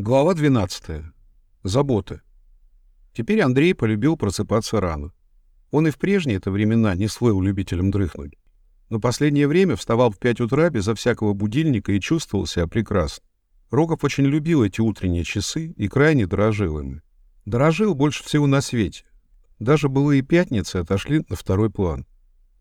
Глава 12. Заботы. Теперь Андрей полюбил просыпаться рано. Он и в прежние это времена не слыл любителем дрыхнуть. Но последнее время вставал в 5 утра безо всякого будильника и чувствовал себя прекрасно. Рогов очень любил эти утренние часы и крайне дорожил ими. Дорожил больше всего на свете. Даже былые пятницы отошли на второй план.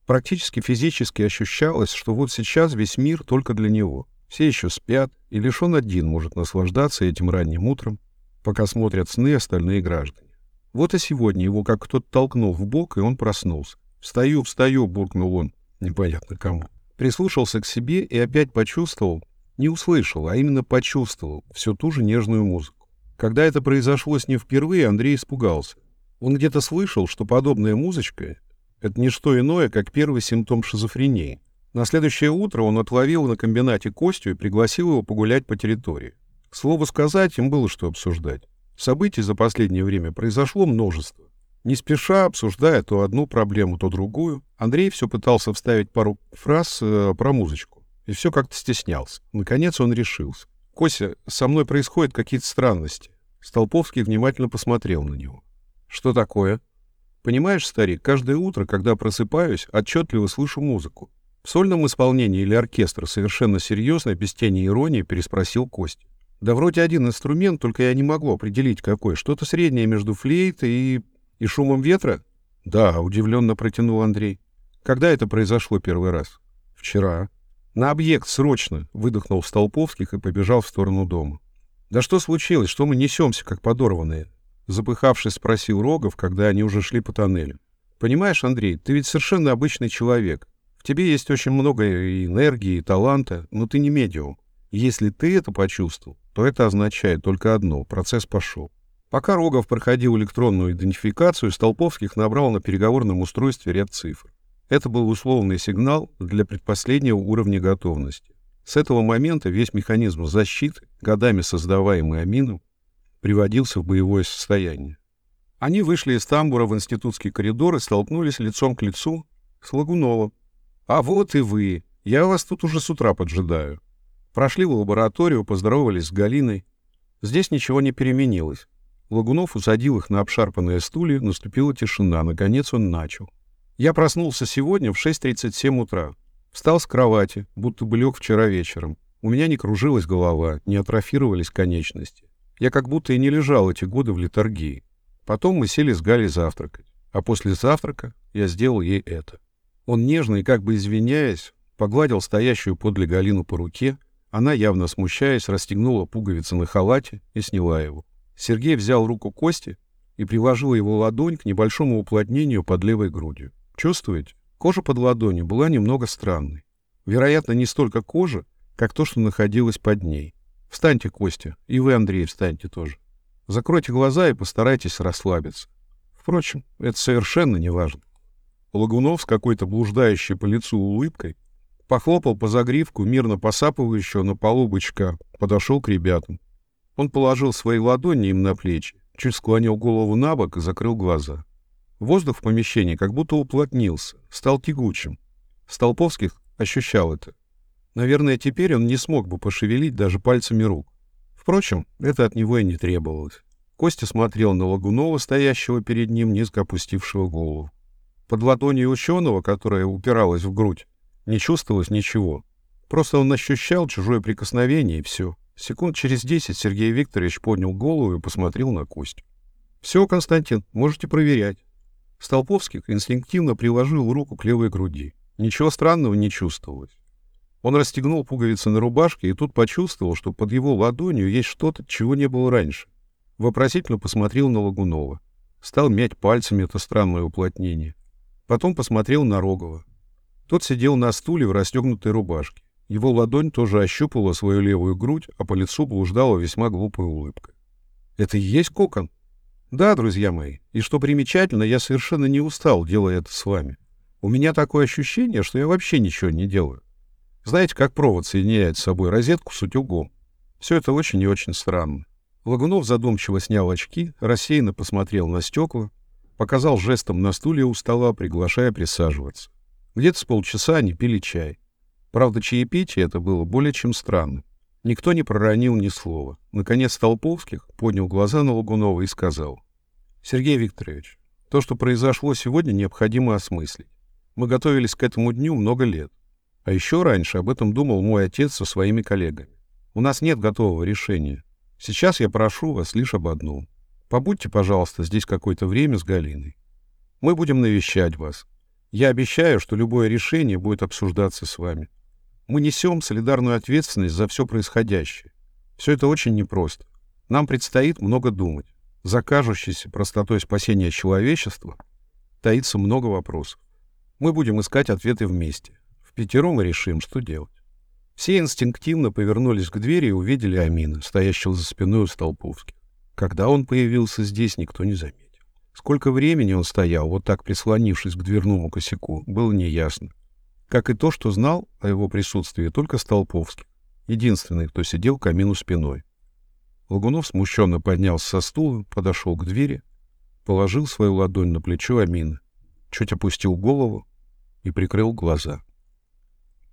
Практически физически ощущалось, что вот сейчас весь мир только для него — все еще спят, и лишь он один может наслаждаться этим ранним утром, пока смотрят сны остальные граждане. Вот и сегодня его как кто-то толкнул в бок, и он проснулся. «Встаю, встаю!» — буркнул он, непонятно кому. Прислушался к себе и опять почувствовал, не услышал, а именно почувствовал всю ту же нежную музыку. Когда это произошло с ним впервые, Андрей испугался. Он где-то слышал, что подобная музычка — это не что иное, как первый симптом шизофрении. На следующее утро он отловил на комбинате Костю и пригласил его погулять по территории. К слову сказать, им было что обсуждать. Событий за последнее время произошло множество. Не спеша, обсуждая то одну проблему, то другую, Андрей все пытался вставить пару фраз э, про музычку. И все как-то стеснялся. Наконец он решился. «Кося, со мной происходят какие-то странности». Столповский внимательно посмотрел на него. «Что такое?» «Понимаешь, старик, каждое утро, когда просыпаюсь, отчетливо слышу музыку. В сольном исполнении или оркестр совершенно серьезно, без тени иронии, переспросил Костя. Да вроде один инструмент, только я не могу определить какой. Что-то среднее между флейтой и... и шумом ветра? Да, удивленно протянул Андрей. Когда это произошло первый раз? Вчера. На объект, срочно, выдохнул Столповских и побежал в сторону дома. Да что случилось, что мы несемся, как подорванные? Запыхавшись, спросил Рогов, когда они уже шли по тоннелю. Понимаешь, Андрей, ты ведь совершенно обычный человек тебе есть очень много энергии, и таланта, но ты не медиум. Если ты это почувствовал, то это означает только одно — процесс пошел. Пока Рогов проходил электронную идентификацию, Столповских набрал на переговорном устройстве ряд цифр. Это был условный сигнал для предпоследнего уровня готовности. С этого момента весь механизм защиты, годами создаваемый Амином, приводился в боевое состояние. Они вышли из тамбура в институтский коридор и столкнулись лицом к лицу с Лагуновым, «А вот и вы. Я вас тут уже с утра поджидаю». Прошли в лабораторию, поздоровались с Галиной. Здесь ничего не переменилось. Лагунов усадил их на обшарпанные стулья, наступила тишина. Наконец он начал. Я проснулся сегодня в 6.37 утра. Встал с кровати, будто бы лег вчера вечером. У меня не кружилась голова, не атрофировались конечности. Я как будто и не лежал эти годы в литургии. Потом мы сели с Галей завтракать. А после завтрака я сделал ей это. Он нежно и как бы извиняясь, погладил стоящую подле Галину по руке. Она, явно смущаясь, расстегнула пуговицы на халате и сняла его. Сергей взял руку Кости и приложил его ладонь к небольшому уплотнению под левой грудью. Чувствуете? Кожа под ладонью была немного странной. Вероятно, не столько кожа, как то, что находилось под ней. Встаньте, Костя, и вы, Андрей, встаньте тоже. Закройте глаза и постарайтесь расслабиться. Впрочем, это совершенно не важно. Лагунов с какой-то блуждающей по лицу улыбкой похлопал по загривку мирно посапывающего на полу бычка, подошел к ребятам. Он положил свои ладони им на плечи, чуть склонил голову на бок и закрыл глаза. Воздух в помещении как будто уплотнился, стал тягучим. Столповских ощущал это. Наверное, теперь он не смог бы пошевелить даже пальцами рук. Впрочем, это от него и не требовалось. Костя смотрел на Лагунова, стоящего перед ним, низко опустившего голову. Под ладонью ученого, которая упиралась в грудь, не чувствовалось ничего. Просто он ощущал чужое прикосновение, и все. Секунд через десять Сергей Викторович поднял голову и посмотрел на Костю. «Все, Константин, можете проверять». Столповский инстинктивно приложил руку к левой груди. Ничего странного не чувствовалось. Он расстегнул пуговицы на рубашке и тут почувствовал, что под его ладонью есть что-то, чего не было раньше. Вопросительно посмотрел на Лагунова. Стал мять пальцами это странное уплотнение. Потом посмотрел на Рогова. Тот сидел на стуле в расстегнутой рубашке. Его ладонь тоже ощупала свою левую грудь, а по лицу блуждала весьма глупая улыбка. «Это и есть кокон?» «Да, друзья мои. И что примечательно, я совершенно не устал, делая это с вами. У меня такое ощущение, что я вообще ничего не делаю. Знаете, как провод соединяет с собой розетку с утюгом? Все это очень и очень странно». Лагунов задумчиво снял очки, рассеянно посмотрел на стекла, показал жестом на стуле у стола, приглашая присаживаться. Где-то с полчаса они пили чай. Правда, чаепитие это было более чем странно. Никто не проронил ни слова. Наконец Толповских поднял глаза на Лагунова и сказал. «Сергей Викторович, то, что произошло сегодня, необходимо осмыслить. Мы готовились к этому дню много лет. А еще раньше об этом думал мой отец со своими коллегами. У нас нет готового решения. Сейчас я прошу вас лишь об одном. Побудьте, пожалуйста, здесь какое-то время с Галиной. Мы будем навещать вас. Я обещаю, что любое решение будет обсуждаться с вами. Мы несем солидарную ответственность за все происходящее. Все это очень непросто. Нам предстоит много думать. За кажущейся простотой спасения человечества таится много вопросов. Мы будем искать ответы вместе. Пятером мы решим, что делать. Все инстинктивно повернулись к двери и увидели Амина, стоящего за спиной у Столповских. Когда он появился здесь, никто не заметил. Сколько времени он стоял, вот так прислонившись к дверному косяку, было неясно. Как и то, что знал о его присутствии только Столповский, единственный, кто сидел к Амину спиной. Лагунов смущенно поднялся со стула, подошел к двери, положил свою ладонь на плечо Амина, чуть опустил голову и прикрыл глаза.